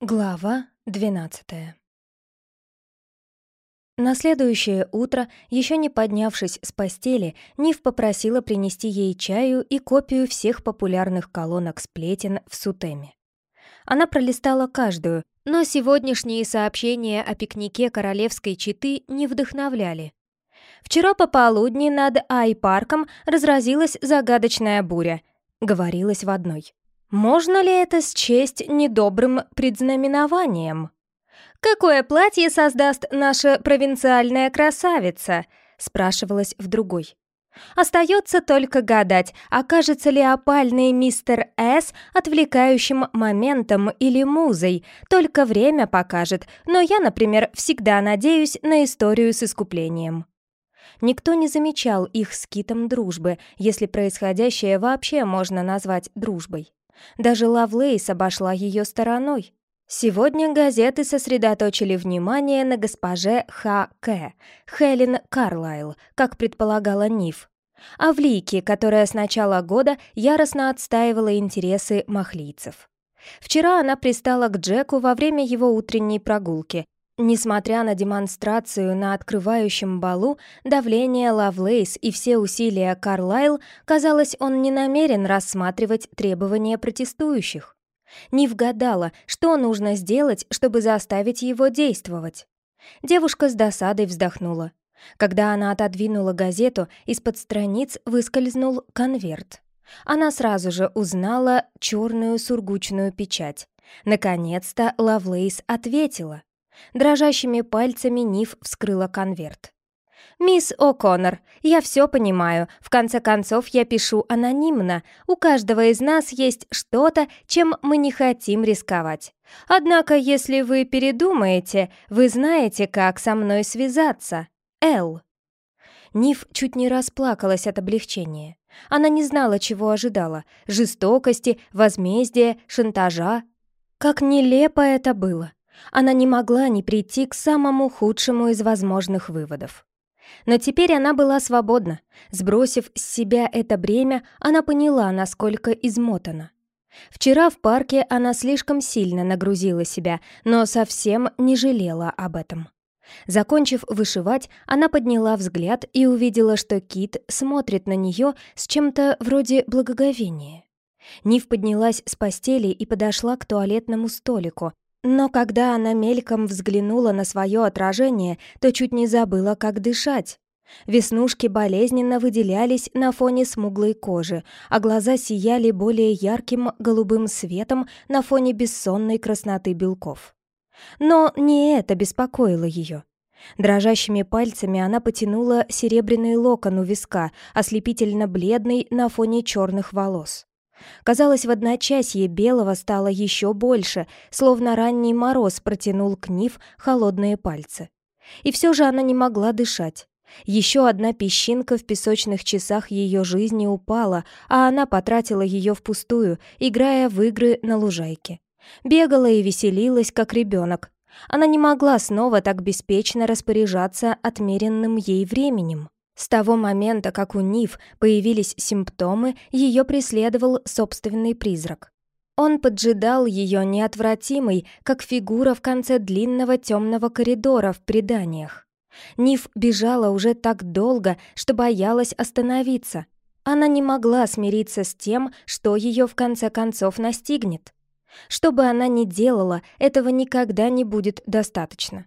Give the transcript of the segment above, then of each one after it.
Глава 12 На следующее утро, еще не поднявшись с постели, Нив попросила принести ей чаю и копию всех популярных колонок сплетен в Сутеме. Она пролистала каждую, но сегодняшние сообщения о пикнике королевской четы не вдохновляли. «Вчера пополудни над Ай-парком разразилась загадочная буря», — говорилось в одной. Можно ли это счесть недобрым предзнаменованием? «Какое платье создаст наша провинциальная красавица?» — спрашивалась в другой. Остается только гадать, окажется ли опальный мистер С отвлекающим моментом или музой. Только время покажет, но я, например, всегда надеюсь на историю с искуплением. Никто не замечал их с Китом дружбы, если происходящее вообще можно назвать дружбой. Даже Лавлейс обошла ее стороной. Сегодня газеты сосредоточили внимание на госпоже Х.К. Хелен Карлайл, как предполагала Ниф. А в Лике, которая с начала года яростно отстаивала интересы махлийцев. Вчера она пристала к Джеку во время его утренней прогулки, Несмотря на демонстрацию на открывающем балу, давление Лавлейс и все усилия Карлайл, казалось, он не намерен рассматривать требования протестующих. Не вгадала, что нужно сделать, чтобы заставить его действовать. Девушка с досадой вздохнула. Когда она отодвинула газету, из-под страниц выскользнул конверт. Она сразу же узнала черную сургучную печать. Наконец-то Лавлейс ответила. Дрожащими пальцами Ниф вскрыла конверт. «Мисс О'Коннор, я все понимаю. В конце концов, я пишу анонимно. У каждого из нас есть что-то, чем мы не хотим рисковать. Однако, если вы передумаете, вы знаете, как со мной связаться. Эл». Ниф чуть не расплакалась от облегчения. Она не знала, чего ожидала. Жестокости, возмездия, шантажа. Как нелепо это было. Она не могла не прийти к самому худшему из возможных выводов. Но теперь она была свободна. Сбросив с себя это бремя, она поняла, насколько измотана. Вчера в парке она слишком сильно нагрузила себя, но совсем не жалела об этом. Закончив вышивать, она подняла взгляд и увидела, что Кит смотрит на нее с чем-то вроде благоговения. Нив поднялась с постели и подошла к туалетному столику, но когда она мельком взглянула на свое отражение, то чуть не забыла, как дышать. Веснушки болезненно выделялись на фоне смуглой кожи, а глаза сияли более ярким голубым светом на фоне бессонной красноты белков. Но не это беспокоило ее. Дрожащими пальцами она потянула серебряный локон у виска, ослепительно бледный на фоне черных волос. Казалось, в одночасье белого стало еще больше, словно ранний мороз протянул к Нив холодные пальцы. И все же она не могла дышать. Еще одна песчинка в песочных часах ее жизни упала, а она потратила ее впустую, играя в игры на лужайке. Бегала и веселилась, как ребенок. Она не могла снова так беспечно распоряжаться отмеренным ей временем. С того момента, как у Нив появились симптомы, ее преследовал собственный призрак. Он поджидал ее неотвратимый, как фигура в конце длинного темного коридора в преданиях. Нив бежала уже так долго, что боялась остановиться. Она не могла смириться с тем, что ее в конце концов настигнет. Что бы она ни делала, этого никогда не будет достаточно.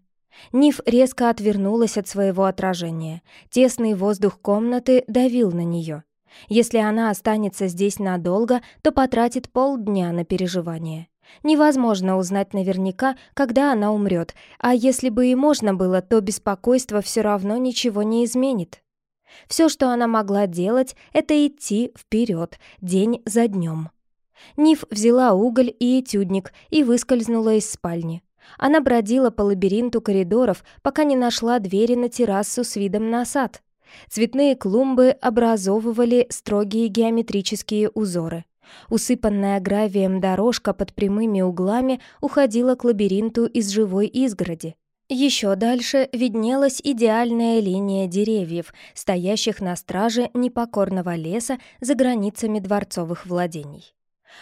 Ниф резко отвернулась от своего отражения. Тесный воздух комнаты давил на нее. Если она останется здесь надолго, то потратит полдня на переживание. Невозможно узнать наверняка, когда она умрет, а если бы и можно было, то беспокойство все равно ничего не изменит. Все, что она могла делать, это идти вперед, день за днем. Ниф взяла уголь и этюдник и выскользнула из спальни. Она бродила по лабиринту коридоров, пока не нашла двери на террасу с видом на сад. Цветные клумбы образовывали строгие геометрические узоры. Усыпанная гравием дорожка под прямыми углами уходила к лабиринту из живой изгороди. Еще дальше виднелась идеальная линия деревьев, стоящих на страже непокорного леса за границами дворцовых владений.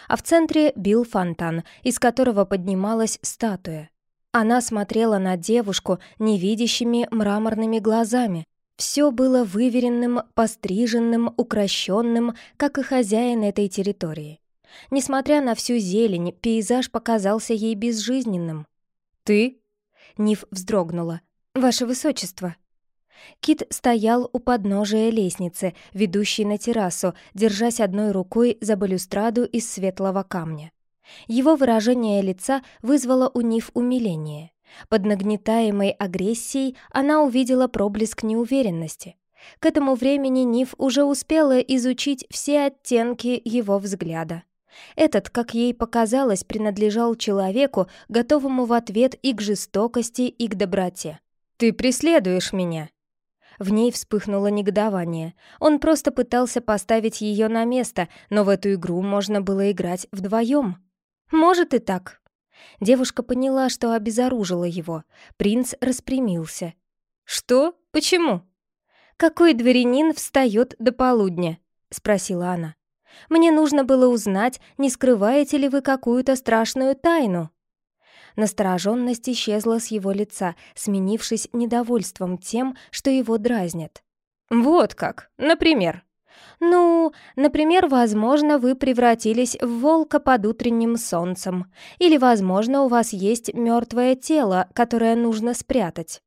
А в центре бил фонтан, из которого поднималась статуя. Она смотрела на девушку невидящими мраморными глазами. Все было выверенным, постриженным, укращенным, как и хозяин этой территории. Несмотря на всю зелень, пейзаж показался ей безжизненным. «Ты?» — Ниф вздрогнула. «Ваше высочество!» Кит стоял у подножия лестницы, ведущей на террасу, держась одной рукой за балюстраду из светлого камня. Его выражение лица вызвало у Ниф умиление. Под нагнетаемой агрессией она увидела проблеск неуверенности. К этому времени Ниф уже успела изучить все оттенки его взгляда. Этот, как ей показалось, принадлежал человеку, готовому в ответ и к жестокости, и к доброте. «Ты преследуешь меня!» В ней вспыхнуло негодование. Он просто пытался поставить ее на место, но в эту игру можно было играть вдвоем. «Может и так». Девушка поняла, что обезоружила его. Принц распрямился. «Что? Почему?» «Какой дворянин встает до полудня?» — спросила она. «Мне нужно было узнать, не скрываете ли вы какую-то страшную тайну?» Настороженность исчезла с его лица, сменившись недовольством тем, что его дразнят. «Вот как, например», ну, например, возможно, вы превратились в волка под утренним солнцем. Или, возможно, у вас есть мертвое тело, которое нужно спрятать.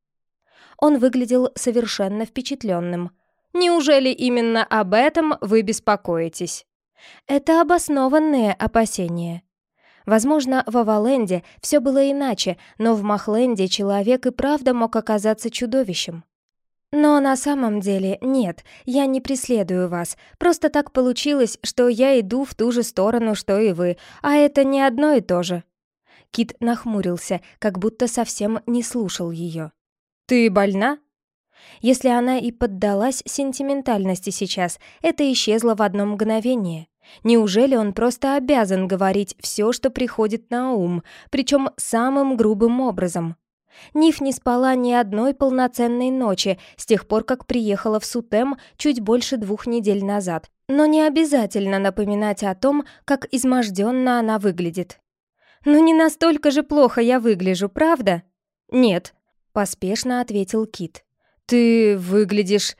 Он выглядел совершенно впечатленным. Неужели именно об этом вы беспокоитесь? Это обоснованные опасения. Возможно, в Аваленде все было иначе, но в Махленде человек и правда мог оказаться чудовищем. Но на самом деле нет, я не преследую вас. Просто так получилось, что я иду в ту же сторону, что и вы, а это не одно и то же». Кит нахмурился, как будто совсем не слушал ее. «Ты больна?» Если она и поддалась сентиментальности сейчас, это исчезло в одно мгновение. Неужели он просто обязан говорить все, что приходит на ум, причем самым грубым образом? Ниф не спала ни одной полноценной ночи с тех пор, как приехала в Сутем чуть больше двух недель назад. Но не обязательно напоминать о том, как изможденно она выглядит. «Ну не настолько же плохо я выгляжу, правда?» «Нет», — поспешно ответил Кит. «Ты выглядишь...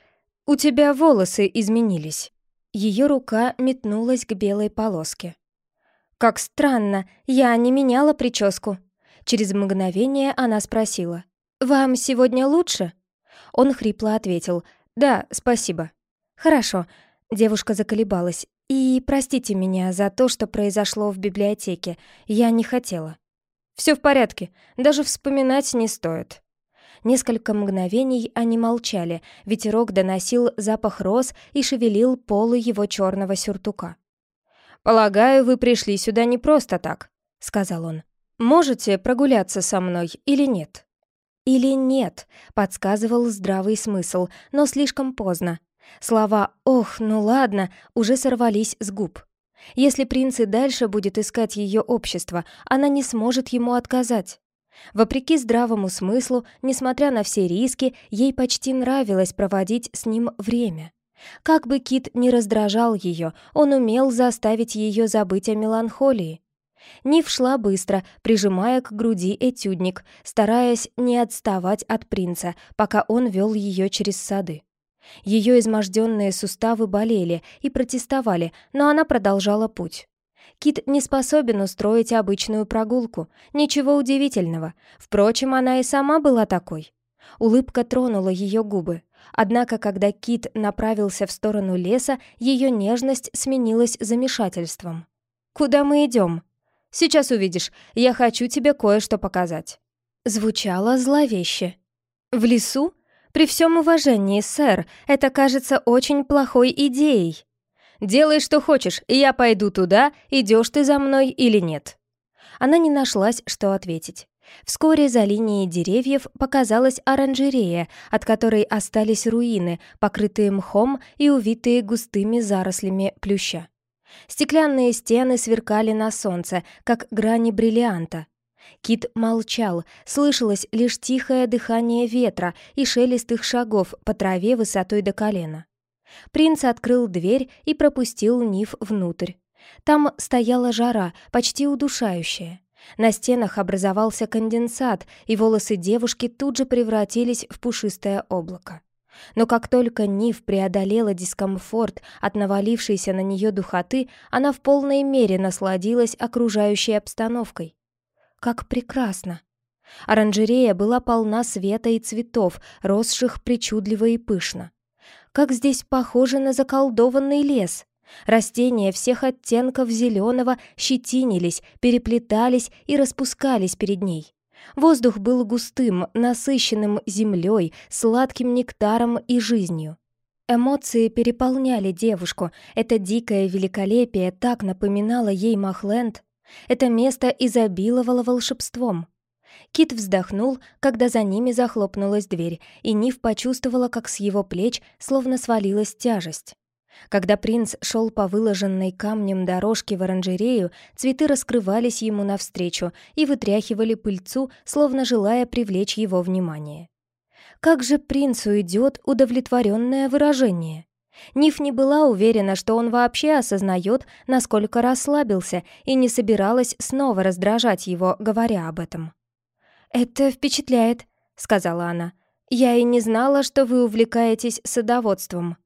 У тебя волосы изменились». Ее рука метнулась к белой полоске. «Как странно, я не меняла прическу», Через мгновение она спросила. «Вам сегодня лучше?» Он хрипло ответил. «Да, спасибо». «Хорошо». Девушка заколебалась. «И простите меня за то, что произошло в библиотеке. Я не хотела». «Все в порядке. Даже вспоминать не стоит». Несколько мгновений они молчали, ветерок доносил запах роз и шевелил полы его черного сюртука. «Полагаю, вы пришли сюда не просто так», — сказал он. «Можете прогуляться со мной или нет?» «Или нет», — подсказывал здравый смысл, но слишком поздно. Слова «ох, ну ладно» уже сорвались с губ. Если принц и дальше будет искать ее общество, она не сможет ему отказать. Вопреки здравому смыслу, несмотря на все риски, ей почти нравилось проводить с ним время. Как бы Кит не раздражал ее, он умел заставить ее забыть о меланхолии. Нив шла быстро, прижимая к груди этюдник, стараясь не отставать от принца, пока он вел ее через сады. Ее изможденные суставы болели и протестовали, но она продолжала путь. Кит не способен устроить обычную прогулку, ничего удивительного. Впрочем, она и сама была такой. Улыбка тронула ее губы. Однако, когда Кит направился в сторону леса, ее нежность сменилась замешательством. «Куда мы идем?» Сейчас увидишь. Я хочу тебе кое-что показать». Звучало зловеще. «В лесу? При всем уважении, сэр, это кажется очень плохой идеей. Делай, что хочешь, и я пойду туда, идешь ты за мной или нет». Она не нашлась, что ответить. Вскоре за линией деревьев показалась оранжерея, от которой остались руины, покрытые мхом и увитые густыми зарослями плюща. Стеклянные стены сверкали на солнце, как грани бриллианта. Кит молчал, слышалось лишь тихое дыхание ветра и шелест их шагов по траве высотой до колена. Принц открыл дверь и пропустил Ниф внутрь. Там стояла жара, почти удушающая. На стенах образовался конденсат, и волосы девушки тут же превратились в пушистое облако. Но как только Нив преодолела дискомфорт от навалившейся на нее духоты, она в полной мере насладилась окружающей обстановкой. Как прекрасно! Оранжерея была полна света и цветов, росших причудливо и пышно. Как здесь похоже на заколдованный лес! Растения всех оттенков зеленого щетинились, переплетались и распускались перед ней. Воздух был густым, насыщенным землей, сладким нектаром и жизнью. Эмоции переполняли девушку. Это дикое великолепие так напоминало ей Махленд. Это место изобиловало волшебством. Кит вздохнул, когда за ними захлопнулась дверь, и Нив почувствовала, как с его плеч словно свалилась тяжесть. Когда принц шел по выложенной камнем дорожке в оранжерею, цветы раскрывались ему навстречу и вытряхивали пыльцу, словно желая привлечь его внимание. Как же принцу идет удовлетворенное выражение? Ниф не была уверена, что он вообще осознает, насколько расслабился, и не собиралась снова раздражать его, говоря об этом. «Это впечатляет», — сказала она. «Я и не знала, что вы увлекаетесь садоводством».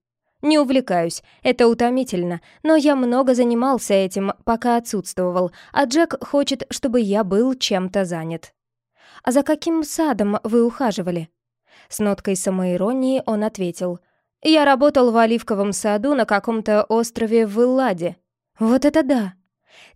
«Не увлекаюсь, это утомительно, но я много занимался этим, пока отсутствовал, а Джек хочет, чтобы я был чем-то занят». «А за каким садом вы ухаживали?» С ноткой самоиронии он ответил. «Я работал в оливковом саду на каком-то острове в Элладе». «Вот это да!»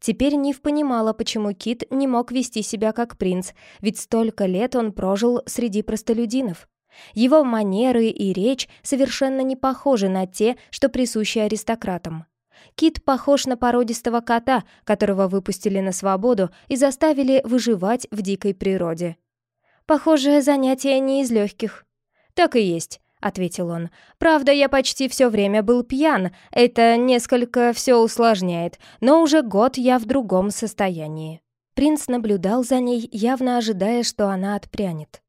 Теперь Нив понимала, почему Кит не мог вести себя как принц, ведь столько лет он прожил среди простолюдинов. Его манеры и речь совершенно не похожи на те, что присущи аристократам. Кит похож на породистого кота, которого выпустили на свободу и заставили выживать в дикой природе. «Похожее занятие не из легких». «Так и есть», — ответил он. «Правда, я почти все время был пьян. Это несколько все усложняет, но уже год я в другом состоянии». Принц наблюдал за ней, явно ожидая, что она отпрянет.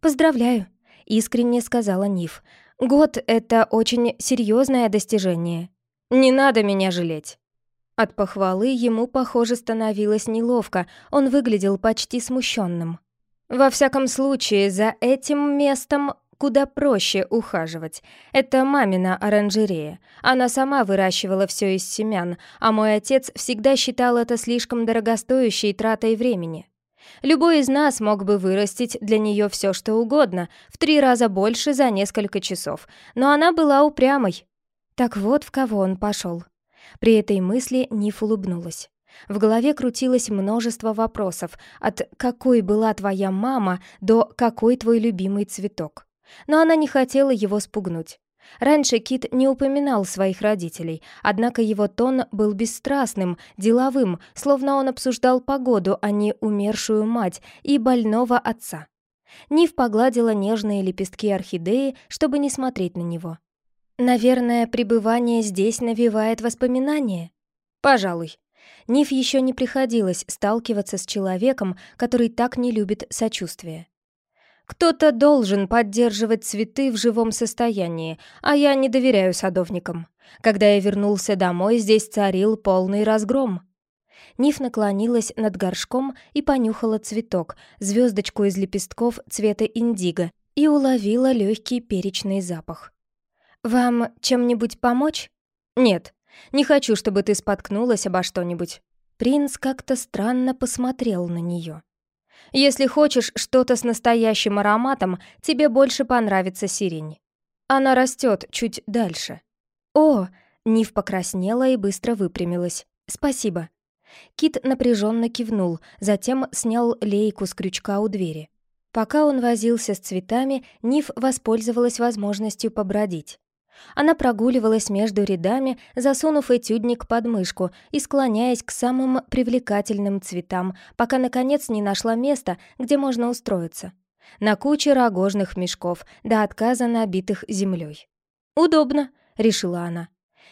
«Поздравляю», — искренне сказала Ниф. «Год — это очень серьезное достижение. Не надо меня жалеть». От похвалы ему, похоже, становилось неловко, он выглядел почти смущенным. «Во всяком случае, за этим местом куда проще ухаживать. Это мамина оранжерея. Она сама выращивала все из семян, а мой отец всегда считал это слишком дорогостоящей тратой времени. Любой из нас мог бы вырастить для нее все, что угодно, в три раза больше за несколько часов, но она была упрямой. Так вот в кого он пошел. При этой мысли Ниф улыбнулась. В голове крутилось множество вопросов, от «какой была твоя мама» до «какой твой любимый цветок?». Но она не хотела его спугнуть. Раньше Кит не упоминал своих родителей, однако его тон был бесстрастным, деловым, словно он обсуждал погоду, а не умершую мать и больного отца. Нив погладила нежные лепестки орхидеи, чтобы не смотреть на него. «Наверное, пребывание здесь навевает воспоминания?» «Пожалуй». Нив еще не приходилось сталкиваться с человеком, который так не любит сочувствие. Кто-то должен поддерживать цветы в живом состоянии, а я не доверяю садовникам. Когда я вернулся домой, здесь царил полный разгром. Ниф наклонилась над горшком и понюхала цветок, звездочку из лепестков цвета индиго, и уловила легкий перечный запах. «Вам чем-нибудь помочь?» «Нет, не хочу, чтобы ты споткнулась обо что-нибудь». Принц как-то странно посмотрел на нее. Если хочешь что-то с настоящим ароматом, тебе больше понравится сирень. Она растет чуть дальше. О, Нив покраснела и быстро выпрямилась. Спасибо. Кит напряженно кивнул, затем снял лейку с крючка у двери. Пока он возился с цветами, Нив воспользовалась возможностью побродить. Она прогуливалась между рядами, засунув этюдник под мышку и склоняясь к самым привлекательным цветам, пока, наконец, не нашла места, где можно устроиться. На куче рогожных мешков, до отказа набитых землей. «Удобно», — решила она.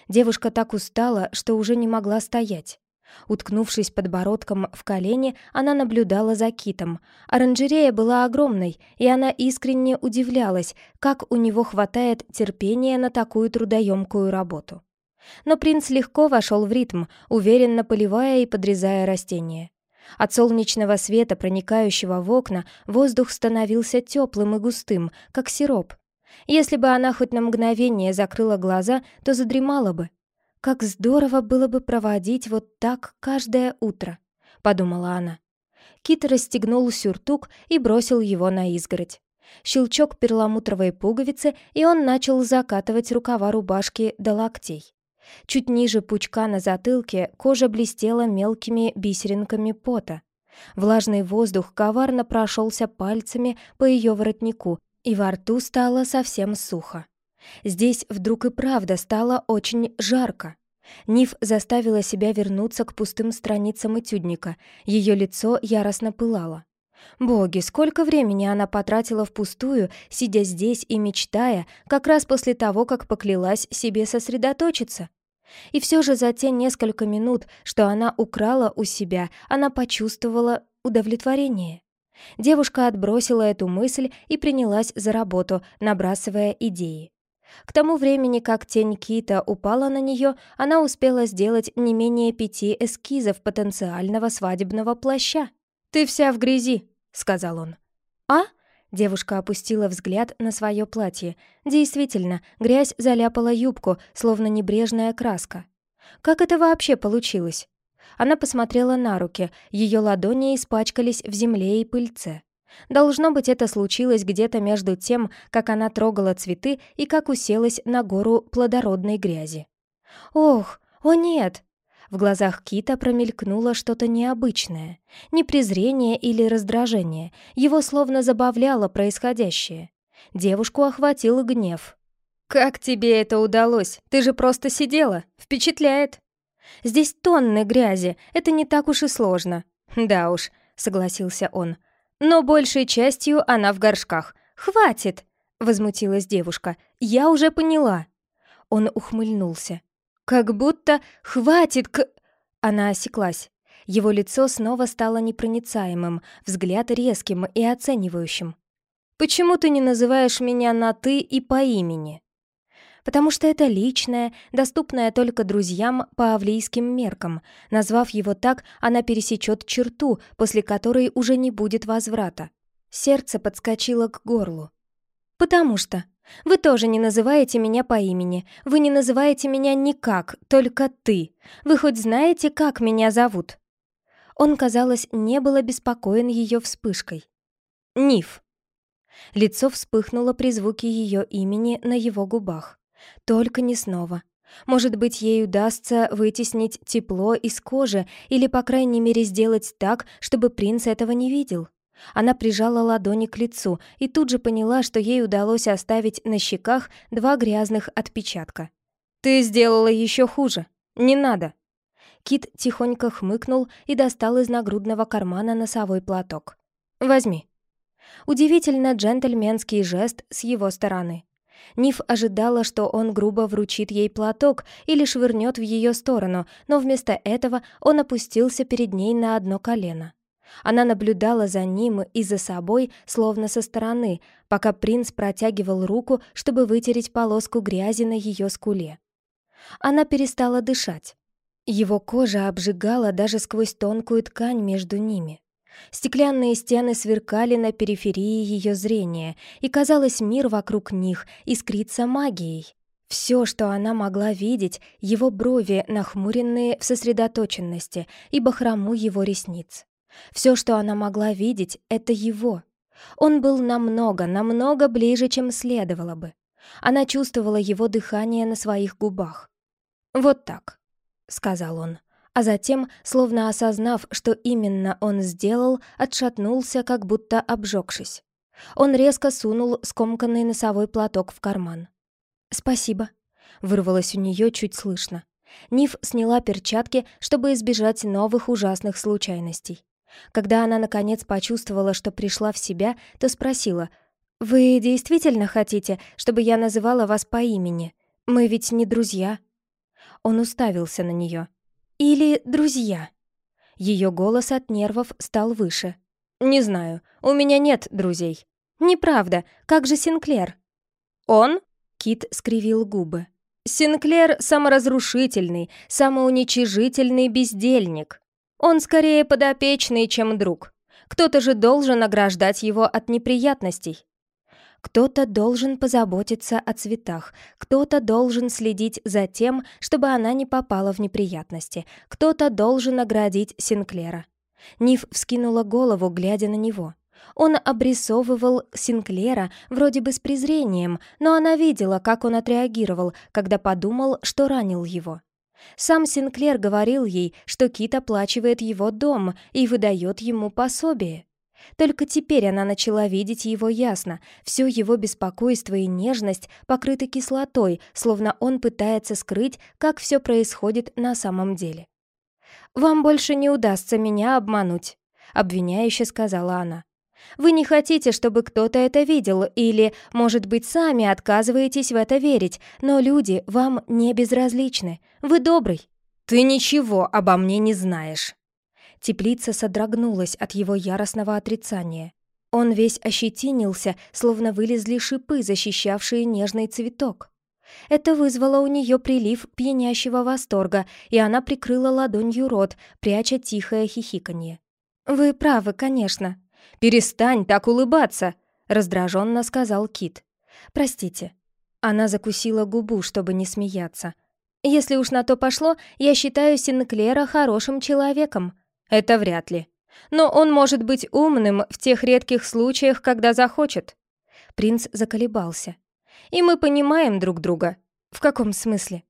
Девушка так устала, что уже не могла стоять. Уткнувшись подбородком в колени, она наблюдала за китом. Оранжерея была огромной, и она искренне удивлялась, как у него хватает терпения на такую трудоемкую работу. Но принц легко вошел в ритм, уверенно поливая и подрезая растения. От солнечного света, проникающего в окна, воздух становился теплым и густым, как сироп. Если бы она хоть на мгновение закрыла глаза, то задремала бы. «Как здорово было бы проводить вот так каждое утро», — подумала она. Кит расстегнул сюртук и бросил его на изгородь. Щелчок перламутровой пуговицы, и он начал закатывать рукава рубашки до локтей. Чуть ниже пучка на затылке кожа блестела мелкими бисеринками пота. Влажный воздух коварно прошелся пальцами по ее воротнику, и во рту стало совсем сухо. Здесь вдруг и правда стало очень жарко. Ниф заставила себя вернуться к пустым страницам этюдника, ее лицо яростно пылало. Боги, сколько времени она потратила впустую, сидя здесь и мечтая, как раз после того, как поклялась себе сосредоточиться. И все же за те несколько минут, что она украла у себя, она почувствовала удовлетворение. Девушка отбросила эту мысль и принялась за работу, набрасывая идеи. К тому времени, как тень Кита упала на нее, она успела сделать не менее пяти эскизов потенциального свадебного плаща. «Ты вся в грязи», — сказал он. «А?» Девушка опустила взгляд на свое платье. Действительно, грязь заляпала юбку, словно небрежная краска. Как это вообще получилось? Она посмотрела на руки, ее ладони испачкались в земле и пыльце. Должно быть, это случилось где-то между тем, как она трогала цветы и как уселась на гору плодородной грязи. «Ох, о нет!» В глазах Кита промелькнуло что-то необычное. Не презрение или раздражение. Его словно забавляло происходящее. Девушку охватил гнев. «Как тебе это удалось? Ты же просто сидела. Впечатляет!» «Здесь тонны грязи. Это не так уж и сложно». «Да уж», — согласился он. «Но большей частью она в горшках. Хватит!» — возмутилась девушка. «Я уже поняла». Он ухмыльнулся. Как будто «хватит к...» Она осеклась. Его лицо снова стало непроницаемым, взгляд резким и оценивающим. «Почему ты не называешь меня на «ты» и по имени?» «Потому что это личное, доступное только друзьям по авлийским меркам. Назвав его так, она пересечет черту, после которой уже не будет возврата». Сердце подскочило к горлу. «Потому что...» Вы тоже не называете меня по имени. Вы не называете меня никак, только ты. Вы хоть знаете, как меня зовут?» Он, казалось, не был обеспокоен ее вспышкой. «Ниф». Лицо вспыхнуло при звуке ее имени на его губах. Только не снова. Может быть, ей удастся вытеснить тепло из кожи или, по крайней мере, сделать так, чтобы принц этого не видел. Она прижала ладони к лицу и тут же поняла, что ей удалось оставить на щеках два грязных отпечатка. «Ты сделала еще хуже. Не надо!» Кит тихонько хмыкнул и достал из нагрудного кармана носовой платок. «Возьми». Удивительно джентльменский жест с его стороны. Ниф ожидала, что он грубо вручит ей платок или швырнет в ее сторону, но вместо этого он опустился перед ней на одно колено. Она наблюдала за ним и за собой, словно со стороны, пока принц протягивал руку, чтобы вытереть полоску грязи на ее скуле. Она перестала дышать. Его кожа обжигала даже сквозь тонкую ткань между ними. Стеклянные стены сверкали на периферии ее зрения, и, казалось, мир вокруг них искрится магией. Все, что она могла видеть, его брови, нахмуренные в сосредоточенности, и бахрому его ресниц. Все, что она могла видеть, это его. Он был намного, намного ближе, чем следовало бы. Она чувствовала его дыхание на своих губах. «Вот так», — сказал он, а затем, словно осознав, что именно он сделал, отшатнулся, как будто обжегшись. Он резко сунул скомканный носовой платок в карман. «Спасибо», — вырвалось у нее чуть слышно. Ниф сняла перчатки, чтобы избежать новых ужасных случайностей. Когда она, наконец, почувствовала, что пришла в себя, то спросила, «Вы действительно хотите, чтобы я называла вас по имени? Мы ведь не друзья?» Он уставился на нее. «Или друзья?» Ее голос от нервов стал выше. «Не знаю, у меня нет друзей». «Неправда, как же Синклер?» «Он?» — Кит скривил губы. Синклер — саморазрушительный, самоуничижительный бездельник. Он скорее подопечный, чем друг. Кто-то же должен ограждать его от неприятностей. Кто-то должен позаботиться о цветах, кто-то должен следить за тем, чтобы она не попала в неприятности, кто-то должен оградить Синклера. Ниф вскинула голову, глядя на него. Он обрисовывал Синклера вроде бы с презрением, но она видела, как он отреагировал, когда подумал, что ранил его. Сам Синклер говорил ей, что Кит оплачивает его дом и выдает ему пособие. Только теперь она начала видеть его ясно. Все его беспокойство и нежность покрыты кислотой, словно он пытается скрыть, как все происходит на самом деле. «Вам больше не удастся меня обмануть», — обвиняюще сказала она. «Вы не хотите, чтобы кто-то это видел, или, может быть, сами отказываетесь в это верить, но люди вам не безразличны. Вы добрый». «Ты ничего обо мне не знаешь», Теплица содрогнулась от его яростного отрицания. Он весь ощетинился, словно вылезли шипы, защищавшие нежный цветок. Это вызвало у нее прилив пьянящего восторга, и она прикрыла ладонью рот, пряча тихое хихиканье. «Вы правы, конечно». «Перестань так улыбаться!» — раздраженно сказал Кит. «Простите». Она закусила губу, чтобы не смеяться. «Если уж на то пошло, я считаю Синклера хорошим человеком. Это вряд ли. Но он может быть умным в тех редких случаях, когда захочет. Принц заколебался. И мы понимаем друг друга. В каком смысле?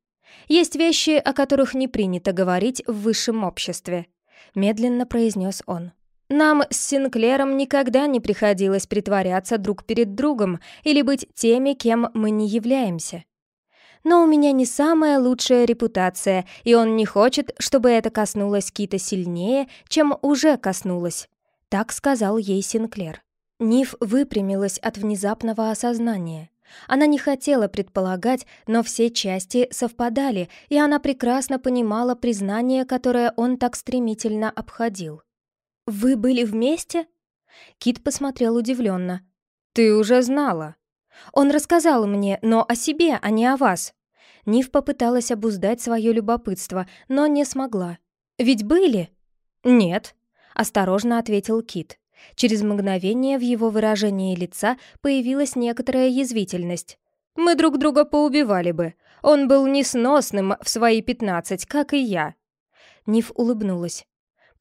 Есть вещи, о которых не принято говорить в высшем обществе, медленно произнес он. Нам с Синклером никогда не приходилось притворяться друг перед другом или быть теми, кем мы не являемся но у меня не самая лучшая репутация, и он не хочет, чтобы это коснулось Кита сильнее, чем уже коснулось», — так сказал ей Синклер. Ниф выпрямилась от внезапного осознания. Она не хотела предполагать, но все части совпадали, и она прекрасно понимала признание, которое он так стремительно обходил. «Вы были вместе?» Кит посмотрел удивленно. «Ты уже знала». Он рассказал мне, но о себе, а не о вас. Нив попыталась обуздать свое любопытство, но не смогла. «Ведь были?» «Нет», — осторожно ответил Кит. Через мгновение в его выражении лица появилась некоторая язвительность. «Мы друг друга поубивали бы. Он был несносным в свои пятнадцать, как и я». Ниф улыбнулась.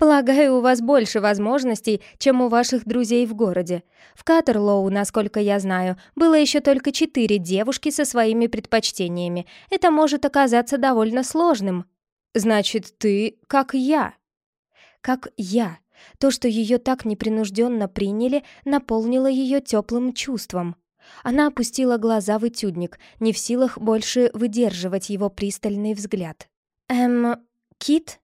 Полагаю, у вас больше возможностей, чем у ваших друзей в городе. В Катерлоу, насколько я знаю, было еще только четыре девушки со своими предпочтениями. Это может оказаться довольно сложным. Значит, ты как я. Как я. То, что ее так непринужденно приняли, наполнило ее теплым чувством. Она опустила глаза в этюдник, не в силах больше выдерживать его пристальный взгляд. «Эм, Кит?»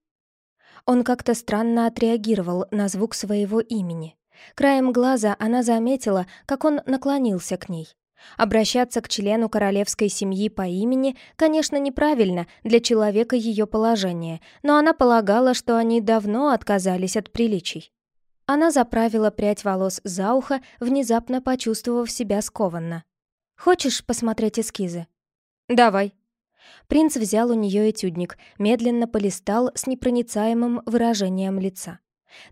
Он как-то странно отреагировал на звук своего имени. Краем глаза она заметила, как он наклонился к ней. Обращаться к члену королевской семьи по имени, конечно, неправильно для человека ее положения, но она полагала, что они давно отказались от приличий. Она заправила прядь волос за ухо, внезапно почувствовав себя скованно. «Хочешь посмотреть эскизы?» «Давай», Принц взял у нее этюдник, медленно полистал с непроницаемым выражением лица.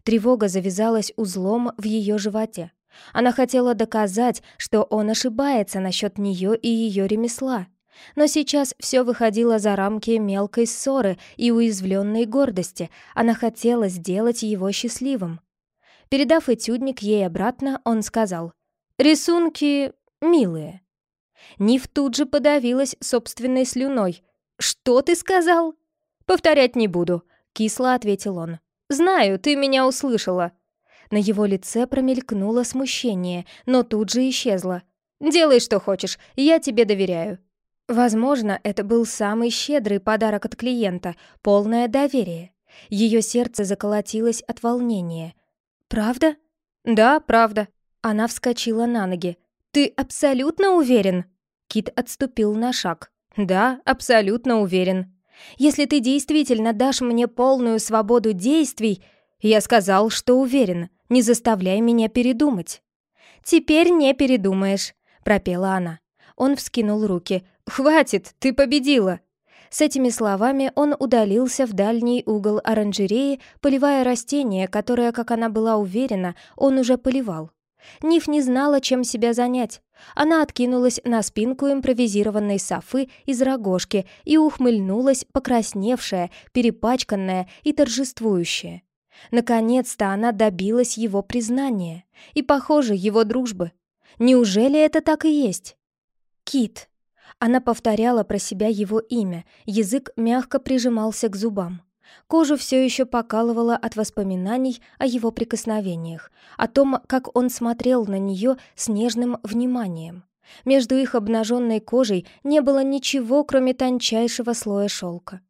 Тревога завязалась узлом в ее животе. Она хотела доказать, что он ошибается насчет нее и ее ремесла. Но сейчас все выходило за рамки мелкой ссоры и уязвленной гордости. Она хотела сделать его счастливым. Передав этюдник ей обратно, он сказал, «Рисунки милые». Ниф тут же подавилась собственной слюной. «Что ты сказал?» «Повторять не буду», — кисло ответил он. «Знаю, ты меня услышала». На его лице промелькнуло смущение, но тут же исчезло. «Делай, что хочешь, я тебе доверяю». Возможно, это был самый щедрый подарок от клиента, полное доверие. Ее сердце заколотилось от волнения. «Правда?» «Да, правда». Она вскочила на ноги. «Ты абсолютно уверен?» Кит отступил на шаг. «Да, абсолютно уверен. Если ты действительно дашь мне полную свободу действий...» Я сказал, что уверен. Не заставляй меня передумать. «Теперь не передумаешь», — пропела она. Он вскинул руки. «Хватит, ты победила!» С этими словами он удалился в дальний угол оранжереи, поливая растение, которое, как она была уверена, он уже поливал. Ниф не знала, чем себя занять. Она откинулась на спинку импровизированной софы из рогожки и ухмыльнулась, покрасневшая, перепачканная и торжествующая. Наконец-то она добилась его признания и, похоже, его дружбы. Неужели это так и есть? Кит. Она повторяла про себя его имя, язык мягко прижимался к зубам. Кожу все еще покалывало от воспоминаний о его прикосновениях, о том, как он смотрел на нее с нежным вниманием. Между их обнаженной кожей не было ничего, кроме тончайшего слоя шелка.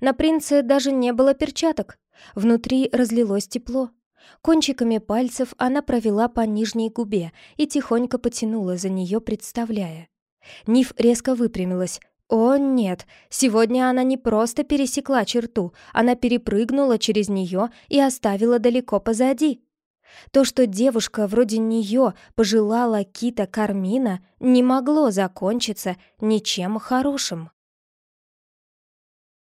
На принце даже не было перчаток. Внутри разлилось тепло. Кончиками пальцев она провела по нижней губе и тихонько потянула за нее, представляя. Ниф резко выпрямилась. О, нет, сегодня она не просто пересекла черту, она перепрыгнула через нее и оставила далеко позади. То, что девушка вроде нее пожелала Кита Кармина, не могло закончиться ничем хорошим.